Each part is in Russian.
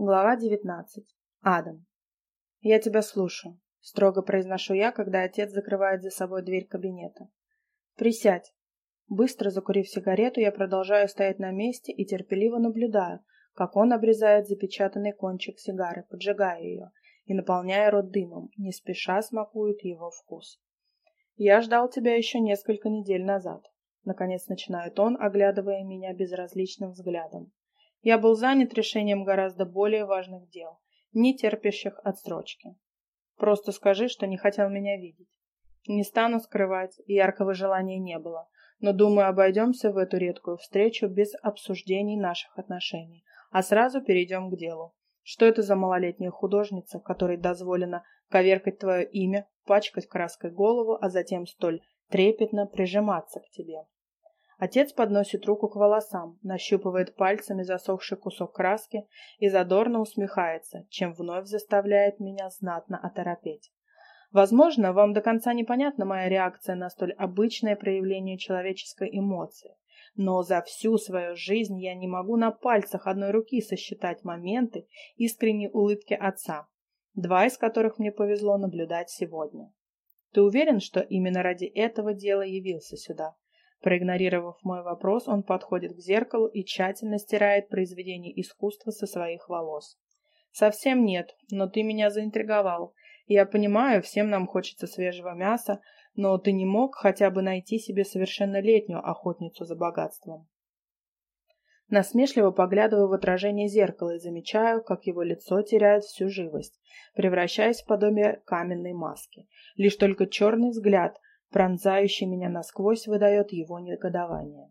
Глава 19. Адам. «Я тебя слушаю», — строго произношу я, когда отец закрывает за собой дверь кабинета. «Присядь». Быстро закурив сигарету, я продолжаю стоять на месте и терпеливо наблюдаю, как он обрезает запечатанный кончик сигары, поджигая ее, и, наполняя рот дымом, не спеша смакует его вкус. «Я ждал тебя еще несколько недель назад», — наконец начинает он, оглядывая меня безразличным взглядом. Я был занят решением гораздо более важных дел, не терпящих отсрочки. Просто скажи, что не хотел меня видеть. Не стану скрывать, яркого желания не было, но, думаю, обойдемся в эту редкую встречу без обсуждений наших отношений, а сразу перейдем к делу. Что это за малолетняя художница, которой дозволено коверкать твое имя, пачкать краской голову, а затем столь трепетно прижиматься к тебе? Отец подносит руку к волосам, нащупывает пальцами засохший кусок краски и задорно усмехается, чем вновь заставляет меня знатно оторопеть. Возможно, вам до конца непонятна моя реакция на столь обычное проявление человеческой эмоции, но за всю свою жизнь я не могу на пальцах одной руки сосчитать моменты искренней улыбки отца, два из которых мне повезло наблюдать сегодня. Ты уверен, что именно ради этого дела явился сюда? Проигнорировав мой вопрос, он подходит к зеркалу и тщательно стирает произведение искусства со своих волос. «Совсем нет, но ты меня заинтриговал. Я понимаю, всем нам хочется свежего мяса, но ты не мог хотя бы найти себе совершеннолетнюю охотницу за богатством». Насмешливо поглядываю в отражение зеркала и замечаю, как его лицо теряет всю живость, превращаясь в подобие каменной маски. Лишь только черный взгляд пронзающий меня насквозь, выдает его негодование.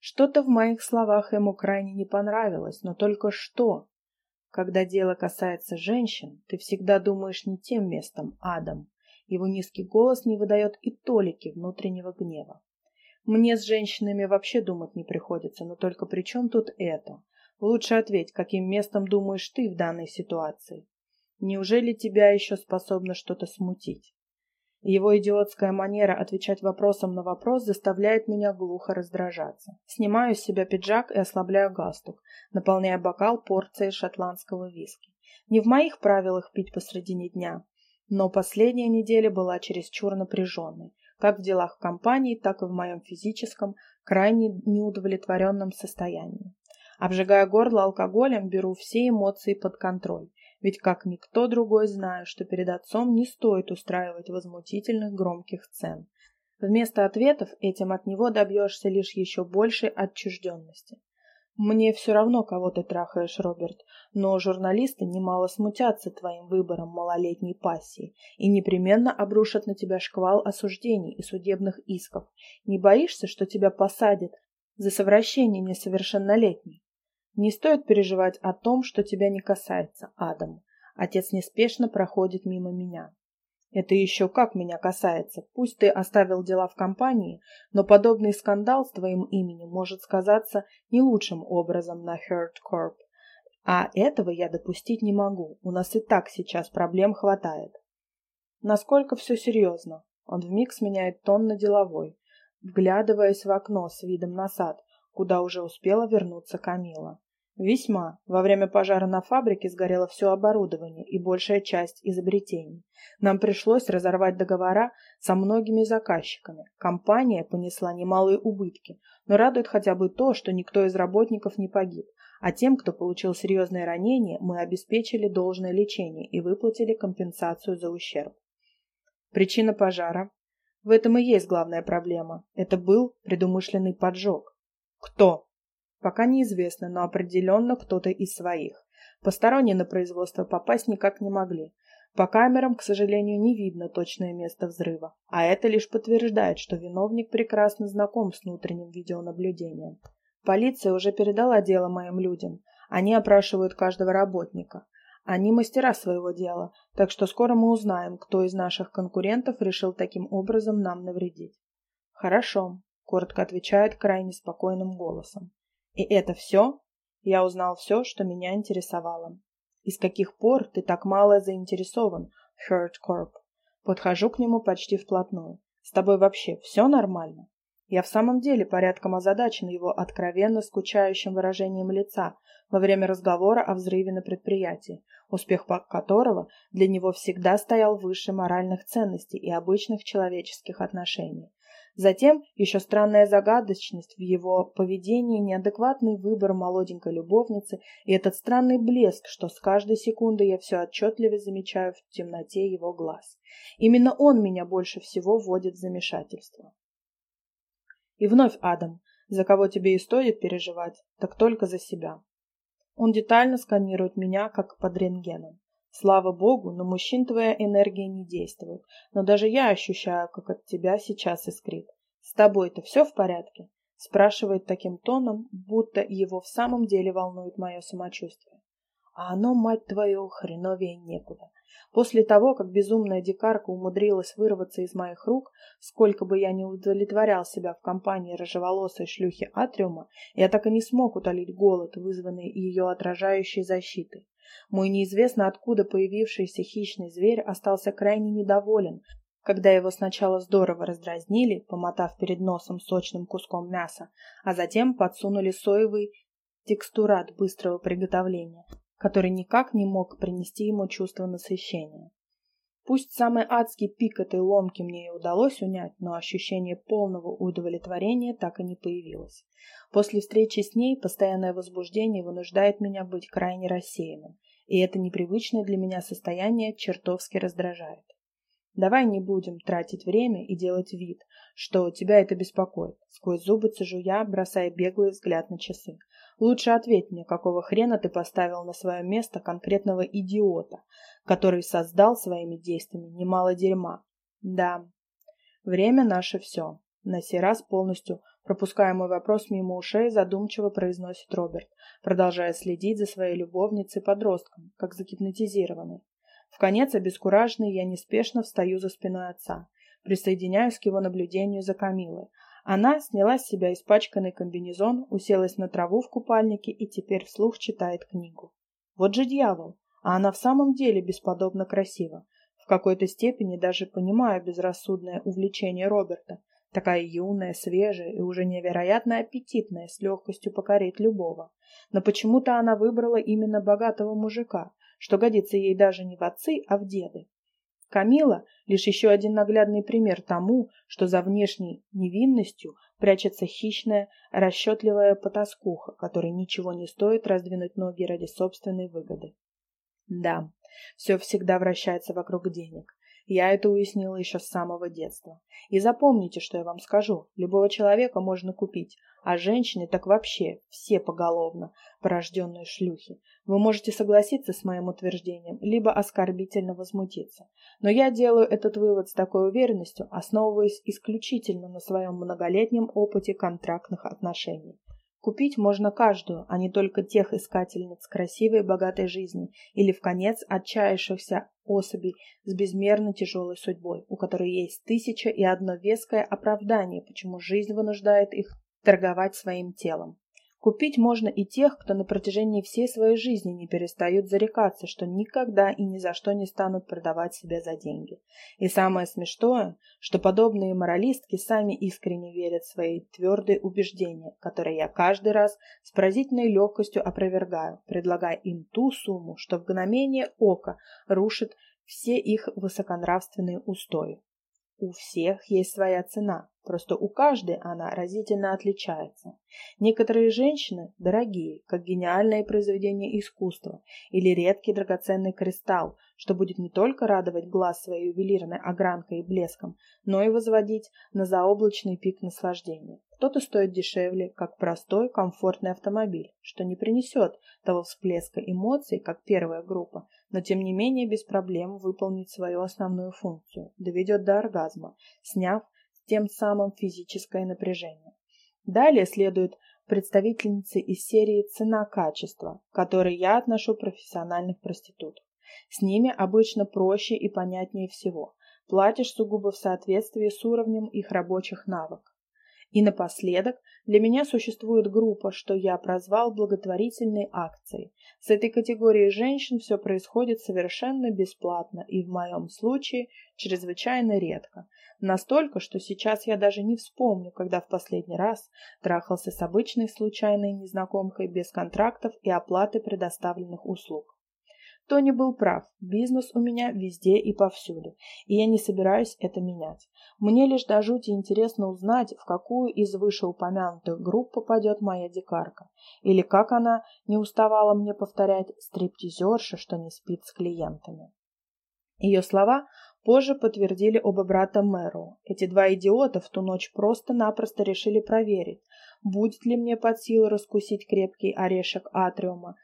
Что-то в моих словах ему крайне не понравилось, но только что. Когда дело касается женщин, ты всегда думаешь не тем местом, адом. Его низкий голос не выдает и толики внутреннего гнева. Мне с женщинами вообще думать не приходится, но только при чем тут это? Лучше ответь, каким местом думаешь ты в данной ситуации? Неужели тебя еще способно что-то смутить? Его идиотская манера отвечать вопросом на вопрос заставляет меня глухо раздражаться. Снимаю с себя пиджак и ослабляю галстук, наполняя бокал порцией шотландского виски. Не в моих правилах пить посредине дня, но последняя неделя была чересчур напряженной, как в делах компании, так и в моем физическом, крайне неудовлетворенном состоянии. Обжигая горло алкоголем, беру все эмоции под контроль ведь как никто другой знаю, что перед отцом не стоит устраивать возмутительных громких сцен. Вместо ответов этим от него добьешься лишь еще большей отчужденности. Мне все равно, кого ты трахаешь, Роберт, но журналисты немало смутятся твоим выбором малолетней пассии и непременно обрушат на тебя шквал осуждений и судебных исков. Не боишься, что тебя посадят за совращение несовершеннолетней? Не стоит переживать о том, что тебя не касается, Адам. Отец неспешно проходит мимо меня. Это еще как меня касается. Пусть ты оставил дела в компании, но подобный скандал с твоим именем может сказаться не лучшим образом на Hurt Corp. А этого я допустить не могу. У нас и так сейчас проблем хватает. Насколько все серьезно? Он вмиг сменяет тон на деловой, вглядываясь в окно с видом на сад, куда уже успела вернуться Камила. Весьма. Во время пожара на фабрике сгорело все оборудование и большая часть изобретений. Нам пришлось разорвать договора со многими заказчиками. Компания понесла немалые убытки, но радует хотя бы то, что никто из работников не погиб. А тем, кто получил серьезные ранения, мы обеспечили должное лечение и выплатили компенсацию за ущерб. Причина пожара. В этом и есть главная проблема. Это был предумышленный поджог. Кто? Пока неизвестно, но определенно кто-то из своих. Посторонние на производство попасть никак не могли. По камерам, к сожалению, не видно точное место взрыва, а это лишь подтверждает, что виновник прекрасно знаком с внутренним видеонаблюдением. Полиция уже передала дело моим людям. Они опрашивают каждого работника. Они мастера своего дела, так что скоро мы узнаем, кто из наших конкурентов решил таким образом нам навредить. Хорошо, коротко отвечает крайне спокойным голосом. И это все? Я узнал все, что меня интересовало. И с каких пор ты так мало заинтересован, Hurt Corp? Подхожу к нему почти вплотную. С тобой вообще все нормально? Я в самом деле порядком озадачен его откровенно скучающим выражением лица во время разговора о взрыве на предприятии, успех которого для него всегда стоял выше моральных ценностей и обычных человеческих отношений. Затем еще странная загадочность в его поведении, неадекватный выбор молоденькой любовницы и этот странный блеск, что с каждой секундой я все отчетливее замечаю в темноте его глаз. Именно он меня больше всего вводит в замешательство. И вновь Адам, за кого тебе и стоит переживать, так только за себя. Он детально сканирует меня, как под рентгеном. Слава богу, на мужчин твоя энергия не действует, но даже я ощущаю, как от тебя сейчас искрит. С тобой-то все в порядке? Спрашивает таким тоном, будто его в самом деле волнует мое самочувствие. А оно, мать твою, хреновее некуда. После того, как безумная дикарка умудрилась вырваться из моих рук, сколько бы я ни удовлетворял себя в компании рыжеволосой шлюхи Атриума, я так и не смог утолить голод, вызванный ее отражающей защитой. Мой неизвестно откуда появившийся хищный зверь остался крайне недоволен, когда его сначала здорово раздразнили, помотав перед носом сочным куском мяса, а затем подсунули соевый текстурат быстрого приготовления, который никак не мог принести ему чувство насыщения. Пусть самый адский пик этой ломки мне и удалось унять, но ощущение полного удовлетворения так и не появилось. После встречи с ней постоянное возбуждение вынуждает меня быть крайне рассеянным, и это непривычное для меня состояние чертовски раздражает. Давай не будем тратить время и делать вид, что тебя это беспокоит. Сквозь зубы цежу я, бросая беглый взгляд на часы. Лучше ответь мне, какого хрена ты поставил на свое место конкретного идиота, который создал своими действиями немало дерьма. Да, время наше все. На сей раз полностью пропуская мой вопрос мимо ушей, задумчиво произносит Роберт, продолжая следить за своей любовницей-подростком, как загипнотизированный. В конец обескураженный я неспешно встаю за спиной отца, присоединяюсь к его наблюдению за Камилой. Она сняла с себя испачканный комбинезон, уселась на траву в купальнике и теперь вслух читает книгу. Вот же дьявол! А она в самом деле бесподобно красива. В какой-то степени даже понимаю безрассудное увлечение Роберта. Такая юная, свежая и уже невероятно аппетитная, с легкостью покорит любого. Но почему-то она выбрала именно богатого мужика, что годится ей даже не в отцы, а в деды. Камила – лишь еще один наглядный пример тому, что за внешней невинностью прячется хищная, расчетливая потаскуха, которой ничего не стоит раздвинуть ноги ради собственной выгоды. Да, все всегда вращается вокруг денег. Я это уяснила еще с самого детства. И запомните, что я вам скажу. Любого человека можно купить, а женщины так вообще все поголовно, порожденные шлюхи. Вы можете согласиться с моим утверждением, либо оскорбительно возмутиться. Но я делаю этот вывод с такой уверенностью, основываясь исключительно на своем многолетнем опыте контрактных отношений. Купить можно каждую, а не только тех искательниц красивой и богатой жизни или, в конец, отчаявшихся особей с безмерно тяжелой судьбой, у которой есть тысяча и одно веское оправдание, почему жизнь вынуждает их торговать своим телом. Купить можно и тех, кто на протяжении всей своей жизни не перестают зарекаться, что никогда и ни за что не станут продавать себя за деньги. И самое смешное, что подобные моралистки сами искренне верят в свои твердые убеждения, которые я каждый раз с поразительной легкостью опровергаю, предлагая им ту сумму, что в мгновение ока рушит все их высоконравственные устои. У всех есть своя цена, просто у каждой она разительно отличается. Некоторые женщины дорогие, как гениальное произведение искусства или редкий драгоценный кристалл, что будет не только радовать глаз своей ювелирной огранкой и блеском, но и возводить на заоблачный пик наслаждения. Кто-то стоит дешевле, как простой, комфортный автомобиль, что не принесет того всплеска эмоций, как первая группа, но тем не менее без проблем выполнит свою основную функцию, доведет до оргазма, сняв тем самым физическое напряжение. Далее следует представительницы из серии «Цена-качество», к которой я отношу профессиональных проституток. С ними обычно проще и понятнее всего. Платишь сугубо в соответствии с уровнем их рабочих навыков. И напоследок, для меня существует группа, что я прозвал благотворительной акцией. С этой категорией женщин все происходит совершенно бесплатно и в моем случае чрезвычайно редко. Настолько, что сейчас я даже не вспомню, когда в последний раз трахался с обычной случайной незнакомкой без контрактов и оплаты предоставленных услуг. Тони был прав. Бизнес у меня везде и повсюду, и я не собираюсь это менять. Мне лишь до жути интересно узнать, в какую из вышеупомянутых групп попадет моя дикарка, или как она не уставала мне повторять стриптизерша, что не спит с клиентами. Ее слова позже подтвердили оба брата Мэру. Эти два идиота в ту ночь просто-напросто решили проверить, будет ли мне под силу раскусить крепкий орешек атриума,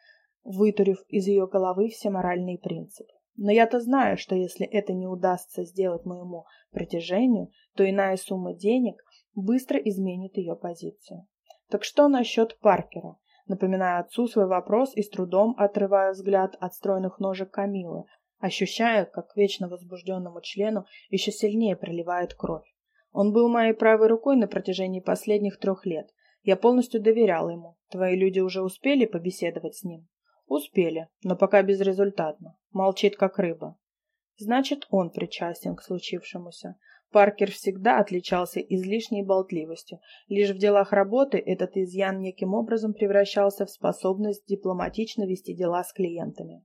вытурив из ее головы все моральные принципы. Но я-то знаю, что если это не удастся сделать моему притяжению, то иная сумма денег быстро изменит ее позицию. Так что насчет Паркера? Напоминаю отцу свой вопрос и с трудом отрываю взгляд от стройных ножек Камилы, ощущая, как вечно возбужденному члену еще сильнее проливает кровь. Он был моей правой рукой на протяжении последних трех лет. Я полностью доверял ему. Твои люди уже успели побеседовать с ним? Успели, но пока безрезультатно. Молчит, как рыба. Значит, он причастен к случившемуся. Паркер всегда отличался излишней болтливостью. Лишь в делах работы этот изъян неким образом превращался в способность дипломатично вести дела с клиентами.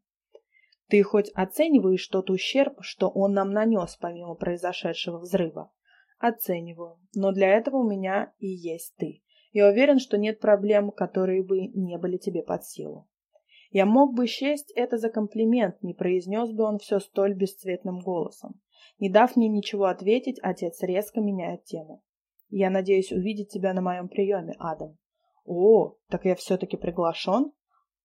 Ты хоть оцениваешь тот ущерб, что он нам нанес помимо произошедшего взрыва? Оцениваю, но для этого у меня и есть ты. Я уверен, что нет проблем, которые бы не были тебе под силу. Я мог бы счесть это за комплимент, не произнес бы он все столь бесцветным голосом. Не дав мне ничего ответить, отец резко меняет тему. Я надеюсь увидеть тебя на моем приеме, Адам. О, так я все-таки приглашен?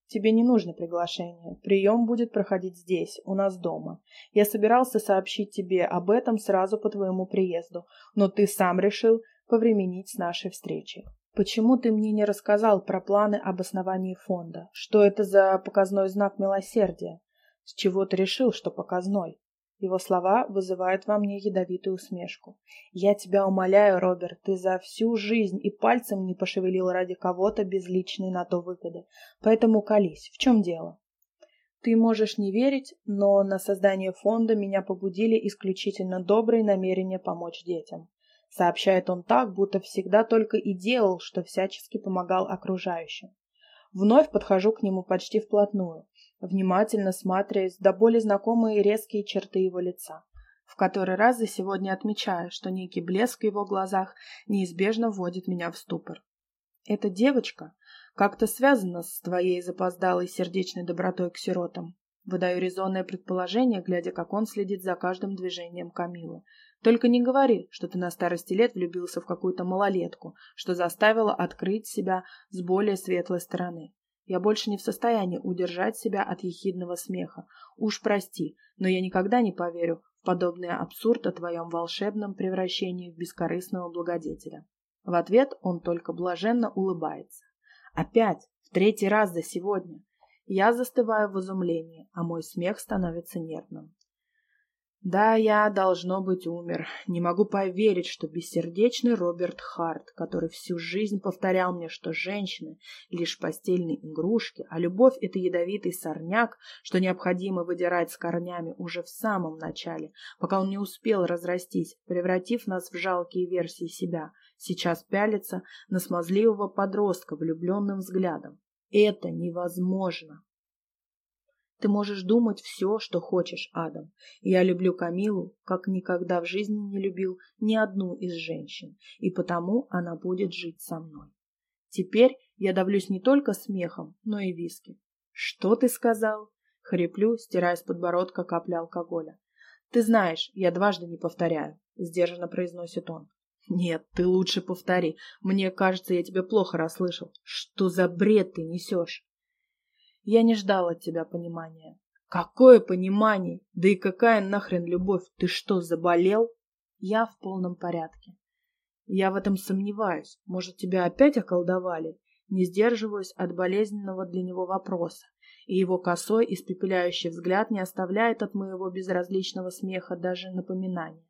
Тебе не нужно приглашение. Прием будет проходить здесь, у нас дома. Я собирался сообщить тебе об этом сразу по твоему приезду, но ты сам решил повременить с нашей встречей. Почему ты мне не рассказал про планы об основании фонда? Что это за показной знак милосердия? С чего ты решил, что показной? Его слова вызывают во мне ядовитую усмешку. Я тебя умоляю, Роберт, ты за всю жизнь и пальцем не пошевелил ради кого-то без личной на то выгоды. Поэтому колись. В чем дело? Ты можешь не верить, но на создание фонда меня побудили исключительно добрые намерения помочь детям. Сообщает он так, будто всегда только и делал, что всячески помогал окружающим. Вновь подхожу к нему почти вплотную, внимательно смотрясь до боли знакомые резкие черты его лица. В который раз за сегодня отмечаю, что некий блеск в его глазах неизбежно вводит меня в ступор. Эта девочка как-то связана с твоей запоздалой сердечной добротой к сиротам. Выдаю резонное предположение, глядя, как он следит за каждым движением Камилы. Только не говори, что ты на старости лет влюбился в какую-то малолетку, что заставило открыть себя с более светлой стороны. Я больше не в состоянии удержать себя от ехидного смеха. Уж прости, но я никогда не поверю в подобный абсурд о твоем волшебном превращении в бескорыстного благодетеля. В ответ он только блаженно улыбается. Опять, в третий раз за сегодня. Я застываю в изумлении, а мой смех становится нервным. Да, я, должно быть, умер. Не могу поверить, что бессердечный Роберт Харт, который всю жизнь повторял мне, что женщины — лишь постельные игрушки, а любовь — это ядовитый сорняк, что необходимо выдирать с корнями уже в самом начале, пока он не успел разрастись, превратив нас в жалкие версии себя, сейчас пялится на смазливого подростка влюбленным взглядом. Это невозможно. Ты можешь думать все, что хочешь, Адам. Я люблю Камилу, как никогда в жизни не любил ни одну из женщин, и потому она будет жить со мной. Теперь я давлюсь не только смехом, но и виски. Что ты сказал? Хриплю, стирая с подбородка капли алкоголя. Ты знаешь, я дважды не повторяю, сдержанно произносит он. Нет, ты лучше повтори. Мне кажется, я тебя плохо расслышал. Что за бред ты несешь? Я не ждал от тебя понимания. Какое понимание? Да и какая нахрен любовь? Ты что, заболел? Я в полном порядке. Я в этом сомневаюсь. Может, тебя опять околдовали? Не сдерживаюсь от болезненного для него вопроса, и его косой, испепеляющий взгляд не оставляет от моего безразличного смеха даже напоминания.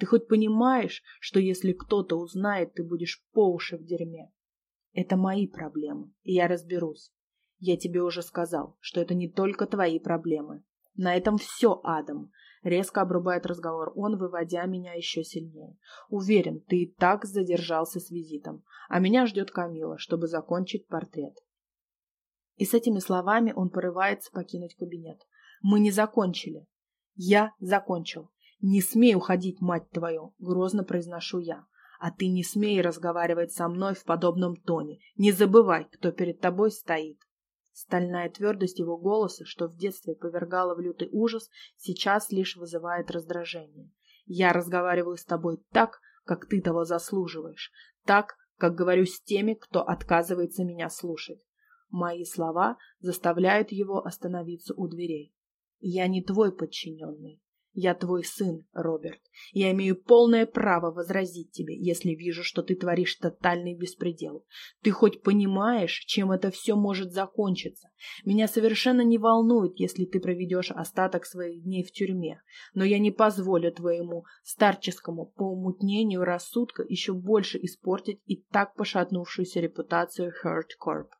Ты хоть понимаешь, что если кто-то узнает, ты будешь по уши в дерьме? Это мои проблемы, и я разберусь. Я тебе уже сказал, что это не только твои проблемы. На этом все, Адам. Резко обрубает разговор он, выводя меня еще сильнее. Уверен, ты и так задержался с визитом, а меня ждет Камила, чтобы закончить портрет. И с этими словами он порывается покинуть кабинет. Мы не закончили. Я закончил. Не смей уходить, мать твою, грозно произношу я. А ты не смей разговаривать со мной в подобном тоне. Не забывай, кто перед тобой стоит. Стальная твердость его голоса, что в детстве повергала в лютый ужас, сейчас лишь вызывает раздражение. Я разговариваю с тобой так, как ты того заслуживаешь, так, как говорю с теми, кто отказывается меня слушать. Мои слова заставляют его остановиться у дверей. Я не твой подчиненный. Я твой сын, Роберт. Я имею полное право возразить тебе, если вижу, что ты творишь тотальный беспредел. Ты хоть понимаешь, чем это все может закончиться? Меня совершенно не волнует, если ты проведешь остаток своих дней в тюрьме, но я не позволю твоему старческому поумутнению рассудка еще больше испортить и так пошатнувшуюся репутацию Hurt Corp.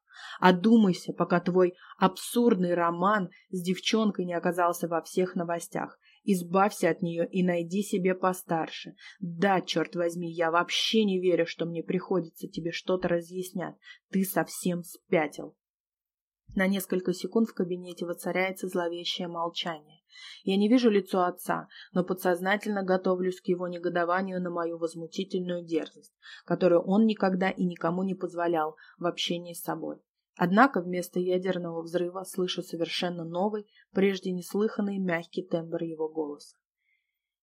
Одумайся, пока твой абсурдный роман с девчонкой не оказался во всех новостях. Избавься от нее и найди себе постарше. Да, черт возьми, я вообще не верю, что мне приходится тебе что-то разъяснять. Ты совсем спятил. На несколько секунд в кабинете воцаряется зловещее молчание. Я не вижу лицо отца, но подсознательно готовлюсь к его негодованию на мою возмутительную дерзость, которую он никогда и никому не позволял в общении с собой. Однако вместо ядерного взрыва слышу совершенно новый, прежде неслыханный мягкий тембр его голоса.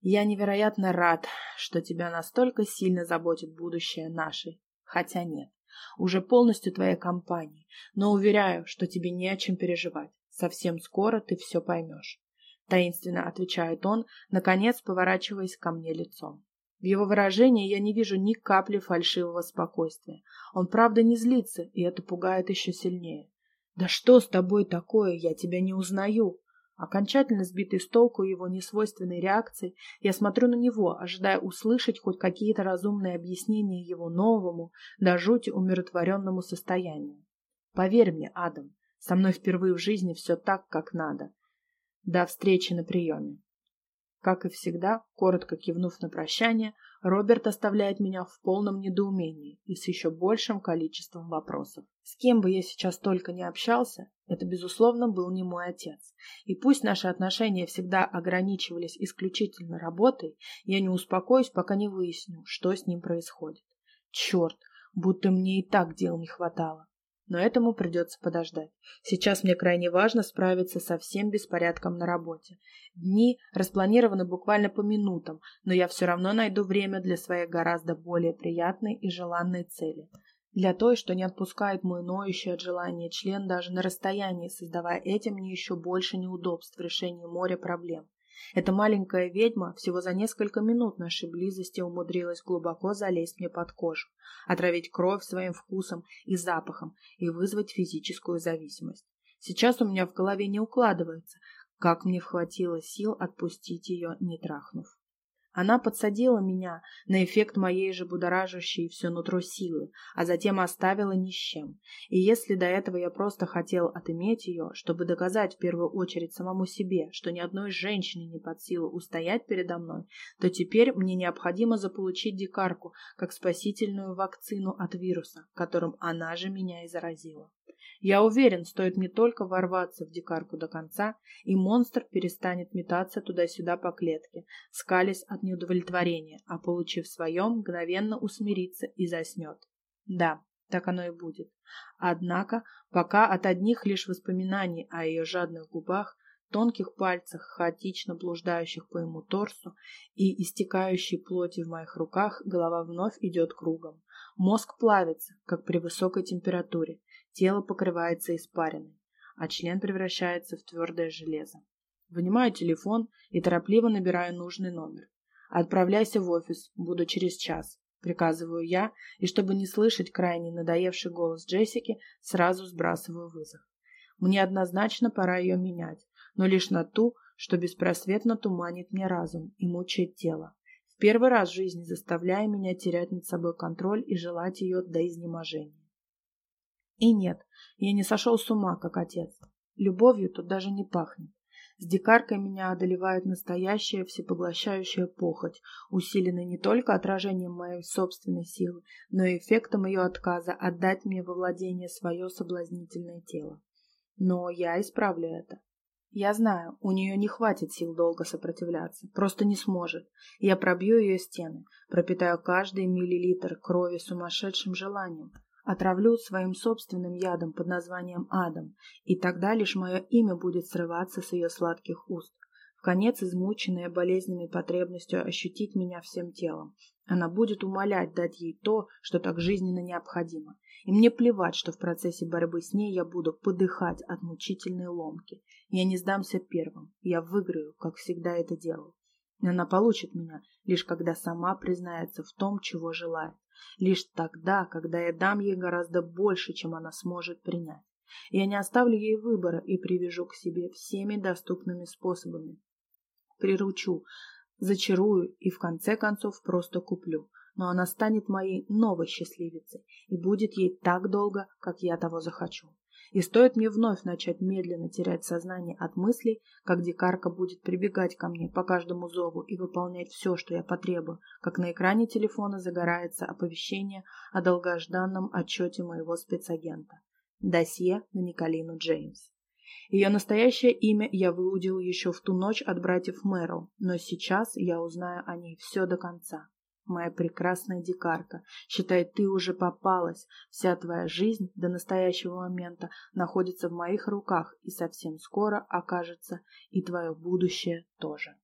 «Я невероятно рад, что тебя настолько сильно заботит будущее нашей, хотя нет, уже полностью твоей компании, но уверяю, что тебе не о чем переживать. Совсем скоро ты все поймешь», — таинственно отвечает он, наконец поворачиваясь ко мне лицом. В его выражении я не вижу ни капли фальшивого спокойствия. Он правда не злится, и это пугает еще сильнее. «Да что с тобой такое? Я тебя не узнаю!» Окончательно сбитый с толку его несвойственной реакцией, я смотрю на него, ожидая услышать хоть какие-то разумные объяснения его новому, до жути умиротворенному состоянию. Поверь мне, Адам, со мной впервые в жизни все так, как надо. До встречи на приеме. Как и всегда, коротко кивнув на прощание, Роберт оставляет меня в полном недоумении и с еще большим количеством вопросов. С кем бы я сейчас только не общался, это, безусловно, был не мой отец. И пусть наши отношения всегда ограничивались исключительно работой, я не успокоюсь, пока не выясню, что с ним происходит. Черт, будто мне и так дел не хватало но этому придется подождать. Сейчас мне крайне важно справиться со всем беспорядком на работе. Дни распланированы буквально по минутам, но я все равно найду время для своей гораздо более приятной и желанной цели. Для той, что не отпускает мой ноющий от желания член даже на расстоянии, создавая этим мне еще больше неудобств в решении моря проблем. Эта маленькая ведьма всего за несколько минут нашей близости умудрилась глубоко залезть мне под кожу, отравить кровь своим вкусом и запахом и вызвать физическую зависимость. Сейчас у меня в голове не укладывается, как мне хватило сил отпустить ее, не трахнув. Она подсадила меня на эффект моей же будоражащей все нутро силы, а затем оставила ни с чем. И если до этого я просто хотел отыметь ее, чтобы доказать в первую очередь самому себе, что ни одной женщине не под силу устоять передо мной, то теперь мне необходимо заполучить дикарку как спасительную вакцину от вируса, которым она же меня и заразила. Я уверен, стоит мне только ворваться в дикарку до конца, и монстр перестанет метаться туда-сюда по клетке, скалясь от неудовлетворения, а получив свое, мгновенно усмирится и заснет. Да, так оно и будет. Однако, пока от одних лишь воспоминаний о ее жадных губах, тонких пальцах, хаотично блуждающих по ему торсу и истекающей плоти в моих руках, голова вновь идет кругом. Мозг плавится, как при высокой температуре, Тело покрывается испариной, а член превращается в твердое железо. Вынимаю телефон и торопливо набираю нужный номер. «Отправляйся в офис, буду через час», — приказываю я, и чтобы не слышать крайне надоевший голос Джессики, сразу сбрасываю вызов. Мне однозначно пора ее менять, но лишь на ту, что беспросветно туманит мне разум и мучает тело. в первый раз в жизни заставляя меня терять над собой контроль и желать ее до изнеможения. И нет, я не сошел с ума, как отец. Любовью тут даже не пахнет. С дикаркой меня одолевает настоящая всепоглощающая похоть, усиленная не только отражением моей собственной силы, но и эффектом ее отказа отдать мне во владение свое соблазнительное тело. Но я исправлю это. Я знаю, у нее не хватит сил долго сопротивляться, просто не сможет. Я пробью ее стены, пропитаю каждый миллилитр крови сумасшедшим желанием, отравлю своим собственным ядом под названием Адам, и тогда лишь мое имя будет срываться с ее сладких уст. В конец измученная болезненной потребностью ощутить меня всем телом. Она будет умолять дать ей то, что так жизненно необходимо. И мне плевать, что в процессе борьбы с ней я буду подыхать от мучительной ломки. Я не сдамся первым. Я выиграю, как всегда это делал. Она получит меня, лишь когда сама признается в том, чего желает. Лишь тогда, когда я дам ей гораздо больше, чем она сможет принять. Я не оставлю ей выбора и привяжу к себе всеми доступными способами. Приручу, зачарую и в конце концов просто куплю. Но она станет моей новой счастливицей и будет ей так долго, как я того захочу. И стоит мне вновь начать медленно терять сознание от мыслей, как дикарка будет прибегать ко мне по каждому зову и выполнять все, что я потребую, как на экране телефона загорается оповещение о долгожданном отчете моего спецагента. Досье на Николину Джеймс. Ее настоящее имя я выудил еще в ту ночь от братьев Мэрил, но сейчас я узнаю о ней все до конца моя прекрасная дикарка. Считай, ты уже попалась. Вся твоя жизнь до настоящего момента находится в моих руках и совсем скоро окажется и твое будущее тоже.